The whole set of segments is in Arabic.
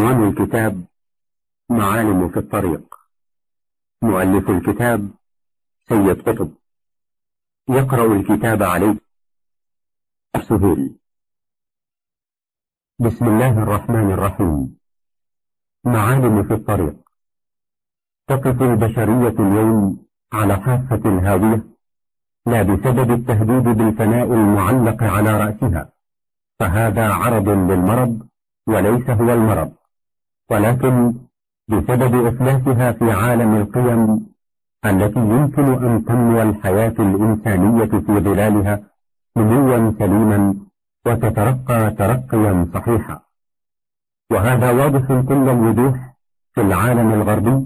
عنوان الكتاب معالم في الطريق. مؤلف الكتاب سيد قطب. يقرأ الكتاب عليه. سهيل. بسم الله الرحمن الرحيم. معالم في الطريق. تقف البشرية اليوم على حافة الهاوية لا بسبب التهديد بالفناء المعلق على رأسها فهذا عرض للمرض وليس هو المرض. ولكن بسبب إفلاسها في عالم القيم التي يمكن أن تنمو الحياة الإنسانية في ظلالها نموا سليما وتترقى ترقيا صحيحا. وهذا واضح كل الوضوح في العالم الغربي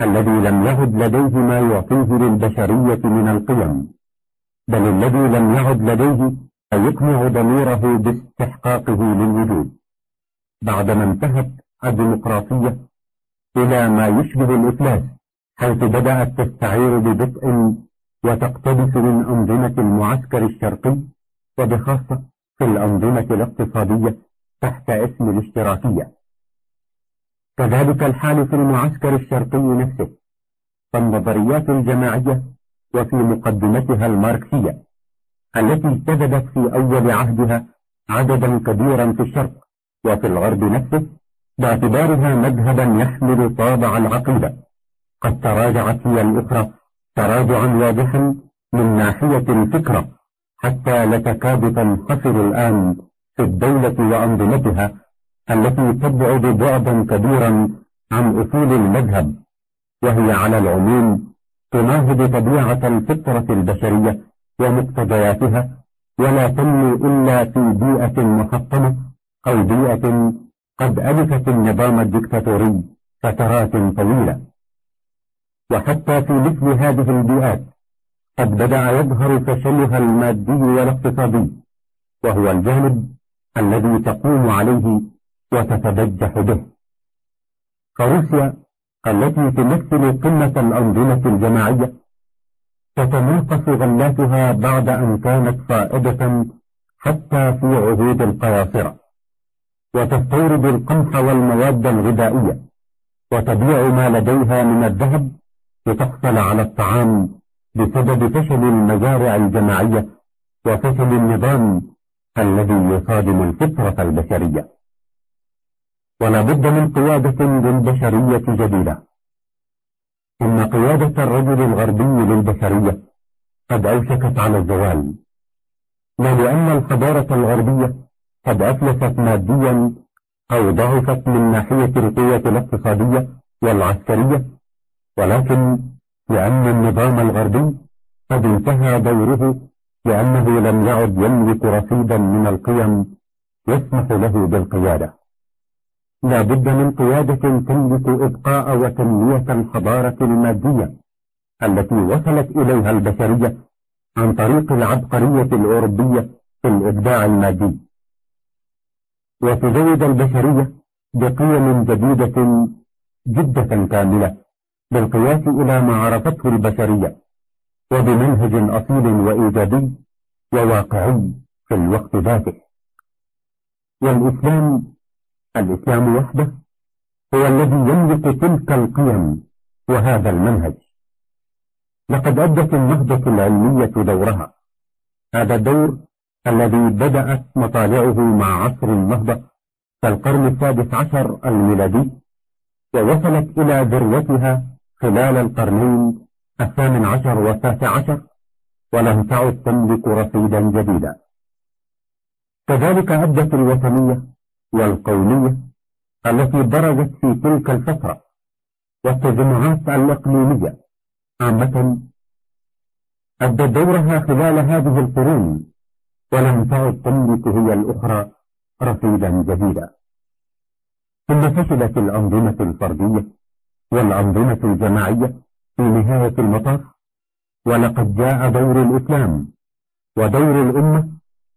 الذي لم يعد لديه ما يعطيه للبشرية من القيم بل الذي لم يعد لديه يقنع ضميره باستحقاقه للوجود. بعدما انتهت الديمقراطية إلى ما يشبه الإفلاس حيث بدأت تستعير ببطء وتقتبس من أنظمة المعسكر الشرقي وبخاصة في الأنظمة الاقتصادية تحت اسم الاشتراكية. كذلك الحال في المعسكر الشرقي نفسه فالنظريات الجماعية وفي مقدمتها الماركسية التي اجتذبت في أول عهدها عددا كبيرا في الشرق وفي الغرب نفسه باعتبارها مذهبا يحمل طابع العقيدة. قد تراجعت هي الأخرى تراجعا واضحا من ناحية الفكرة حتى لتكاد تنحصر الآن في الدولة وأنظمتها التي تبعد بعدا كبيرا عن أصول المذهب وهي على العموم تناهض طبيعة الفطرة البشرية ومقتضياتها ولا تنمو إلا في بيئة محطمة أو بيئة قد ألفت النظام الدكتاتوري فترات طويلة. وحتى في مثل هذه البيئات قد بدأ يظهر فشلها المادي والاقتصادي وهو الجانب الذي تقوم عليه وتتبجح به. فروسيا التي تمثل قمة الأنظمة الجماعية تتناقص غلاتها بعد أن كانت صائبة حتى في عهود القياصرة وتستورد القمح والمواد الغذائية وتبيع ما لديها من الذهب لتحصل على الطعام بسبب فشل المزارع الجماعية وفشل النظام الذي يصادم الفطرة البشرية. ولا بد من قيادة للبشرية جديدة. إن قيادة الرجل الغربي للبشرية قد أوشكت على الزوال لا لأن الحضارة الغربية قد أفلست ماديا أو ضعفت من ناحية القوة الاقتصادية والعسكرية ولكن لأن النظام الغربي قد انتهى دوره لأنه لم يعد يملك رصيدا من القيم يسمح له بالقيادة. لا بد من قيادة تملك إبقاء وتنمية الحضارة المادية التي وصلت إليها البشرية عن طريق العبقرية الأوروبية في الإبداع المادي. وتزود البشرية بقيم جديدة جدة كاملة بالقياس إلى ما عرفته البشرية وبمنهج أصيل وإيجابي وواقعي في الوقت ذاته. والإسلام الإسلام وحده هو الذي يملك تلك القيم وهذا المنهج. لقد أدت النهضة العلمية دورها. هذا الدور الذي بدأت مطالعه مع عصر النهضة في القرن السادس عشر الميلادي ووصلت إلى ذروتها خلال القرنين الثامن عشر والتاسع عشر ولم تعد تملك رصيدا جديدا. كذلك أدت الوطنية والقومية التي برزت في تلك الفترة والتجمعات الإقليمية عامة أدت دورها خلال هذه القرون ولم تعد تملك هي الأخرى رصيدا جديدا. ثم فشلت الأنظمة الفردية والأنظمة الجماعية في نهاية المطاف ولقد جاء دور الإسلام ودور الأمة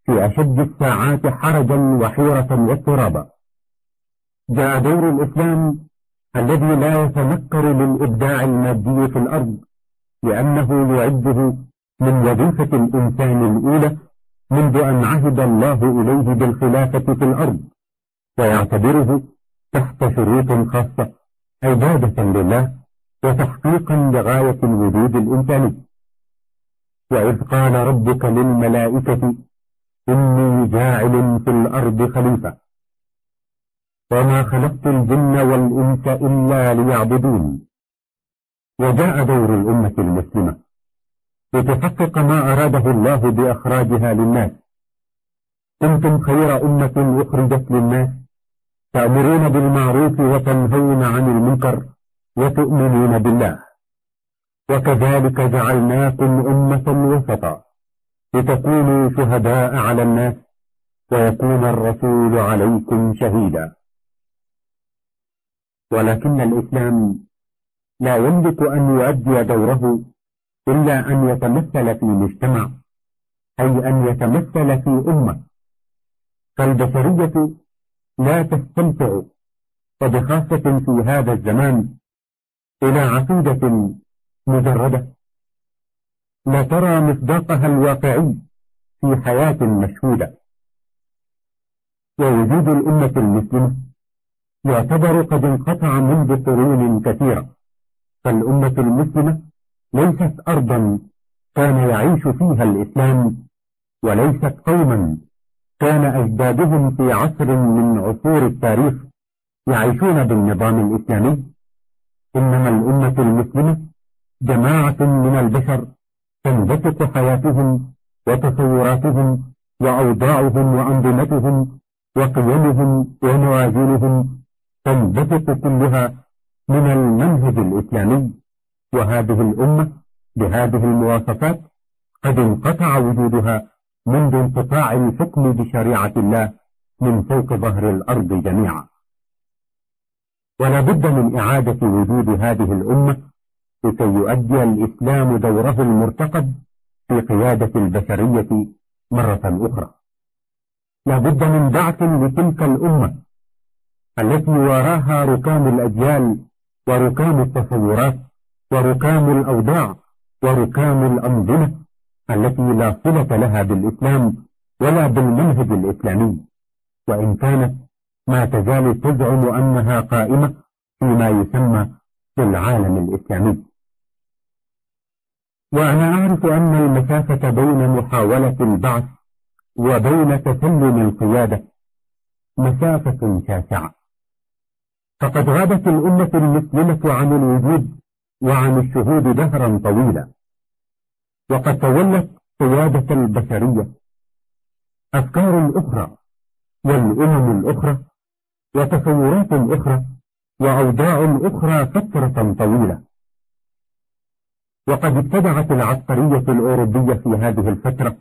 في أشد الساعات حرجا وحيرة واضطرابا. جاء دور الإسلام الذي لا يتنكر للإبداع المادي في الأرض لأنه يعده من وظيفة الإنسان الأولى منذ أن عهد الله إليه بالخلافة في الأرض ويعتبره تحت شروط خاصة عبادة لله وتحقيقا لغاية الوجود الإنساني. وإذ قال ربك للملائكة إني جاعل في الأرض خليفة وما خلقت الجن والإنس إلا ليعبدون. وجاء دور الأمة المسلمة. لتحقق ما أراده الله بإخراجها للناس. كنتم خير أمة أخرجت للناس. تأمرون بالمعروف وتنهون عن المنكر وتؤمنون بالله. وكذلك جعلناكم أمة وسطا لتكونوا شهداء على الناس ويكون الرسول عليكم شهيدا. ولكن الإسلام لا يملك أن يؤدي دوره إلا أن يتمثل في مجتمع أي أن يتمثل في أمة. فالبشرية لا تستمتع وبخاصة في هذا الزمان إلى عقيدة مجردة. لا ترى مصداقها الواقعي في حياة مشهودة. ووجود الأمة المسلمة يعتبر قد انقطع منذ قرون كثيرة. فالأمة المسلمة ليست أرضا كان يعيش فيها الإسلام وليست قوما كان أجدادهم في عصر من عصور التاريخ يعيشون بالنظام الإسلامي. إنما الأمة المسلمة جماعة من البشر تنبثق حياتهم وتصوراتهم وأوضاعهم وأنظمتهم وقيمهم وموازينهم تنبثق كلها من المنهج الإسلامي. وهذه الأمة بهذه المواصفات قد انقطع وجودها منذ انقطاع الحكم بشريعة الله من فوق ظهر الأرض جميعا. ولا بد من إعادة وجود هذه الأمة لكي يؤدي الإسلام دوره المرتقب في قيادة البشرية مرة أخرى. لا بد من بعث لتلك الأمة التي وراها ركام الأجيال وركام التصورات وركام الأوضاع وركام الأنظمة التي لا صلة لها بالإسلام ولا بالمنهج الإسلامي. وإن كانت ما تزال تزعم أنها قائمة فيما يسمى بالعالم الإسلامي. وأنا أعرف أن المسافة بين محاولة البعث وبين تسلم القيادة مسافة شاسعة. فقد غابت الأمة المسلمة عن الوجود وعن الشهود دهرا طويلا. وقد تولت قيادة البشرية. أفكار أخرى والأمم الأخرى وتصورات أخرى وأوضاع أخرى فترة طويلة. وقد ابتدعت العسكرية الأوروبية في هذه الفترة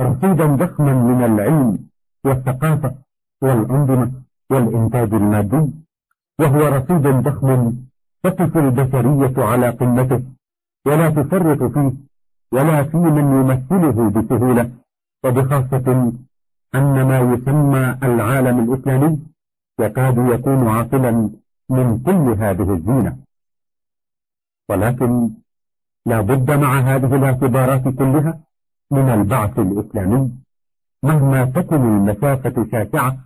رصيدا ضخما من العلم والثقافة والأنظمة والإنتاج المادي وهو رصيد ضخم تقف البشرية على قمته ولا تفرط فيه ولا في من يمثله بسهولة وبخاصة أن ما يسمى العالم الإسلامي يكاد يكون عاقلا من كل هذه الزينة. ولكن لا بد مع هذه الاعتبارات كلها من البعث الإسلامي مهما تكن المسافة شاسعة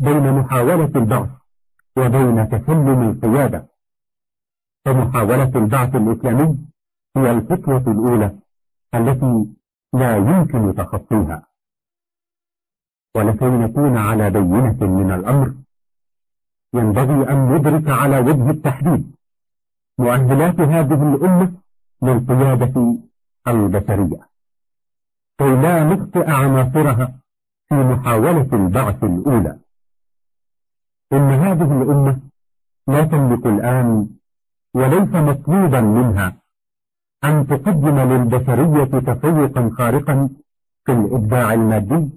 بين محاولة البعث وبين تسلم القيادة. فمحاولة البعث الإسلامي هي الخطوة الأولى التي لا يمكن تخطيها. ولكي نكون على بينة من الأمر ينبغي أن ندرك على وجه التحديد مؤهلات هذه الأمة للقيادة البشرية. كي لا نخطئ عناصرها في محاولة البعث الأولى. إن هذه الأمة لا تملك الآن وليس مطلوبا منها أن تقدم للبشرية تفوقا خارقا في الإبداع المادي.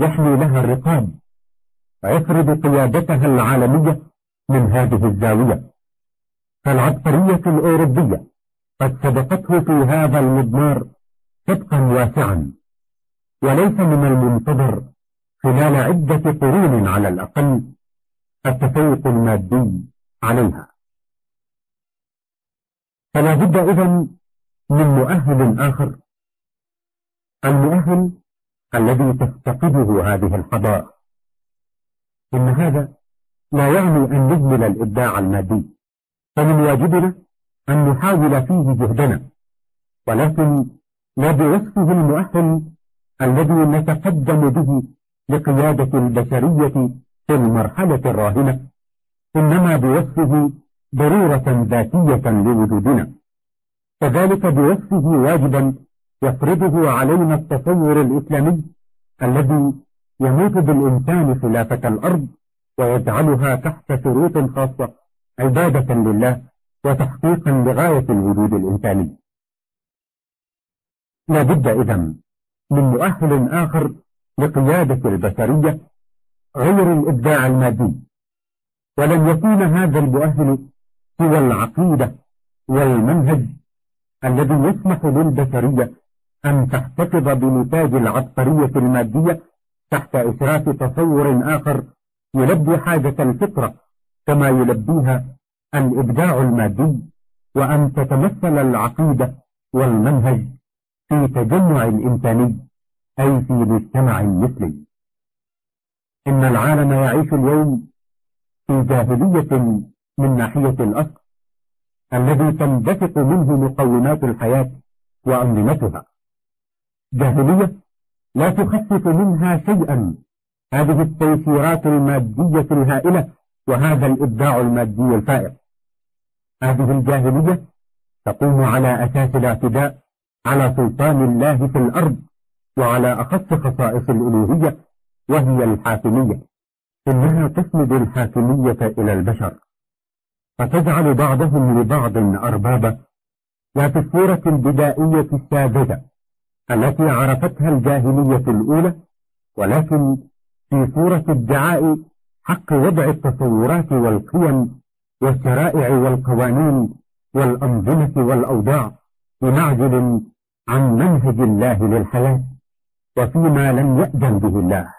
يحمي لها الرقاب ويفرض قيادتها العالمية من هذه الزاوية. فالعبقرية الأوروبية قد سبقته في هذا المضمار سبقا واسعا وليس من المنتظر خلال عدة قرون على الأقل التفوق المادي عليها. فلا بد إذن من مؤهل آخر المؤهل الذي تفتقده هذه الحضارة إن هذا لا يعني أن نهمل الإبداع المادي فمن واجبنا أن نحاول فيه جهدنا. ولكن لا بوصفه المؤهل الذي نتقدم به لقيادة البشرية في المرحلة الراهنة إنما بوصفه ضرورة ذاتية لوجودنا. كذلك بوصفه واجبا يفرضه علينا التصور الإسلامي الذي يموت بالإنسان خلافة الأرض ويجعلها تحت شروط خاصة عبادة لله وتحقيقا لغاية الوجود الإنساني. لا بد إذا من مؤهل آخر لقيادة البشرية غير الإبداع المادي. ولن يكون هذا المؤهل سوى العقيدة والمنهج الذي يسمح للبشرية أن تحتفظ بنتاج العبقرية المادية تحت إشراف تصور آخر يلبي حاجة الفطرة كما يلبيها الإبداع المادي وأن تتمثل العقيدة والمنهج في تجمع إنساني أي في مجتمع مثلي إن العالم يعيش اليوم في جاهلية من ناحية الأصل الذي تنبثق منه مقومات الحياة وأنظمتها. جاهلية لا تخفف منها شيئا. هذه التيسيرات المادية الهائلة وهذا الإبداع المادي الفائق. هذه الجاهلية تقوم على أساس الاعتداء على سلطان الله في الأرض وعلى أخص خصائص الألوهية وهي الحاكمية. إنها تسند الحاكمية إلى البشر. فتجعل بعضهم لبعض أربابا لا في الصورة البدائية الساذجة التي عرفتها الجاهلية الأولى ولكن في صورة ادعاء حق وضع التصورات والقيم والشرائع والقوانين والأنظمة والأوضاع بمعزل عن منهج الله للحياة وفيما لم يأذن به الله.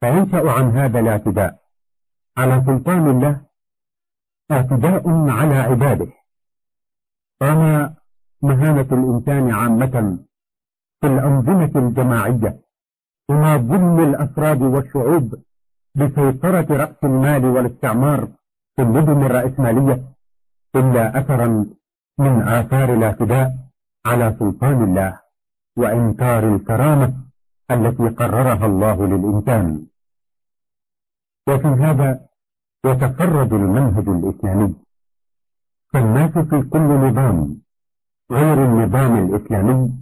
فينشأ عن هذا الاعتداء على سلطان الله اعتداء على عباده. رمى مهانة الإنسان عامة في الأنظمة الجماعية وما ظلم الأفراد والشعوب بسيطرة رأس المال والاستعمار في المدن الرأسمالية إلا أثرا من آثار الاعتداء على سلطان الله وإنكار الكرامة التي قررها الله للإنسان. وفي هذا يتفرد المنهج الإسلامي. فالناس في كل نظام غير النظام الإسلامي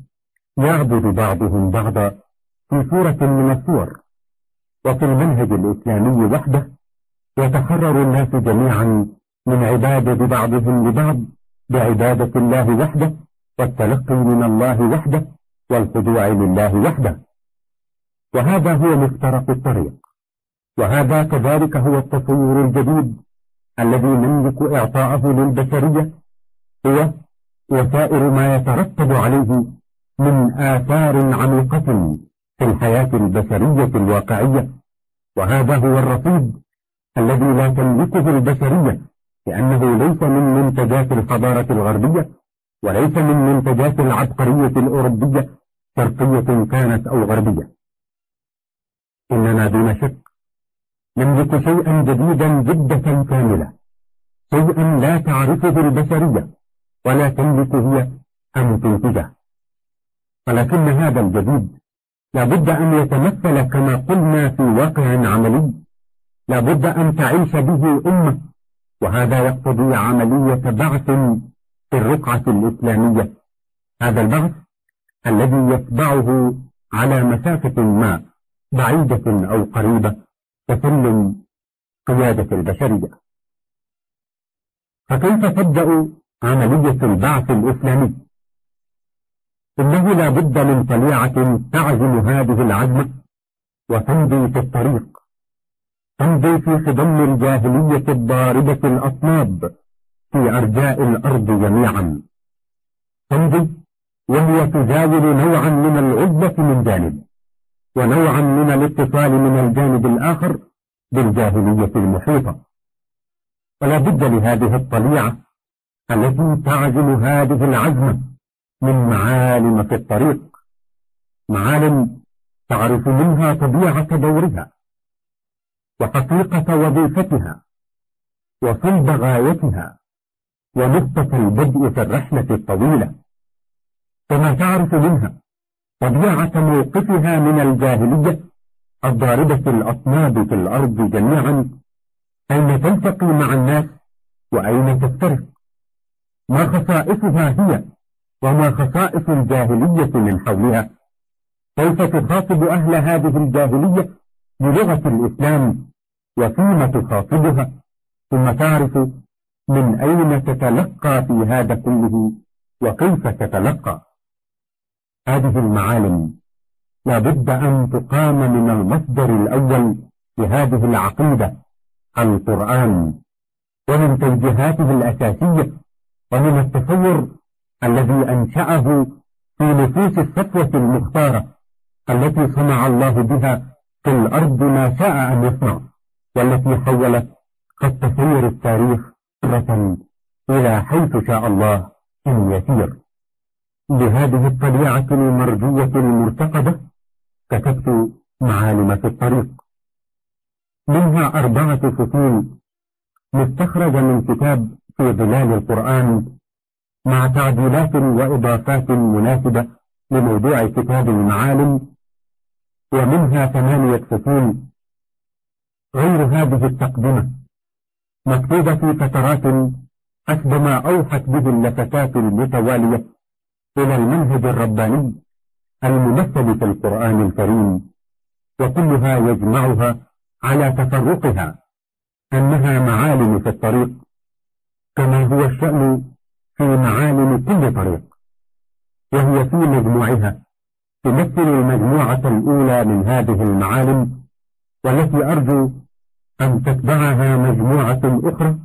يعبد بعضهم بعضا في صورة من الصور. وفي المنهج الإسلامي وحده يتحرر الناس جميعا من عبادة بعضهم لبعض بعبادة الله وحده والتلقي من الله وحده والخضوع لله وحده. وهذا هو مفترق الطريق. وهذا كذلك هو التصور الجديد الذي نملك إعطاءه للبشرية هو وسائر ما يترتب عليه من آثار عميقة في الحياة البشرية الواقعية. وهذا هو الرصيد الذي لا تملكه البشرية لأنه ليس من منتجات الحضارة الغربية وليس من منتجات العبقرية الأوروبية شرقية كانت أو غربية. إننا دون شك نملك شيئا جديدا جدة كاملة شيئا لا تعرفه البشرية ولا تملك هي أن تنتجه ولكن هذا الجديد لابد أن يتمثل كما قلنا في واقع عملي. لابد أن تعيش به أمة وهذا يقتضي عملية بعث في الرقعة الإسلامية. هذا البعث الذي يتبعه على مسافة ما بعيدة أو قريبة. تسلم قيادة البشرية. فكيف تبدأ عملية البعث الإسلامي؟ إنه لا بد من طليعة تعزم هذه العزمة وتمضي في الطريق تمضي في خضم الجاهلية الضاربة الأصناب في أرجاء الأرض جميعا. تمضي وهي تزاول نوعا من العزلة من جانب. ونوعا من الاتصال من الجانب الآخر بالجاهلية المحيطة. ولا بد لهذه الطليعة التي تعزم هذه العزمة من معالم في الطريق معالم تعرف منها طبيعة دورها وحقيقة وظيفتها وصلب غايتها ونقطة البدء في الرحلة الطويلة. كما تعرف منها طبيعة موقفها من الجاهلية الضاربة الأطناب في الأرض جميعا أين تلتقي مع الناس وأين تفترق؟ ما خصائصها هي وما خصائص الجاهلية من حولها؟ كيف تخاطب أهل هذه الجاهلية بلغة الإسلام وفيما تخاطبها؟ ثم تعرف من أين تتلقى في هذا كله وكيف تتلقى؟ هذه المعالم. لابد أن تقام من المصدر الأول لهذه العقيدة القرآن. ومن توجيهاته الأساسية ومن التصور الذي أنشأه في نفوس الصفوة المختارة التي صنع الله بها في الأرض ما شاء أن يصنع والتي حولت قد تسير التاريخ مرة إلى حيث شاء الله أن يسير. بهذه الطبيعة المرجوة المرتقبة كتبت معالم في الطريق. منها أربعة فصول مستخرجة من كتاب في ظلال القرآن مع تعديلات وإضافات مناسبة لموضوع كتاب المعالم ومنها ثمانية فصول غير هذه التقدمة مكتوبة في فترات حسب ما أوحت به اللفتات المتوالية. إلى المنهج الرباني الممثل في القرآن الكريم وكلها يجمعها على تفرقها أنها معالم في الطريق كما هو الشأن في معالم كل طريق وهي في مجموعها تمثل المجموعة الأولى من هذه المعالم والتي أرجو أن تتبعها مجموعة أخرى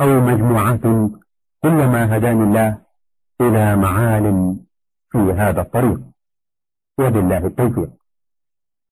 أو مجموعات كلما هداني الله إلى معالم في هذا الطريق. وبالله التوفيق.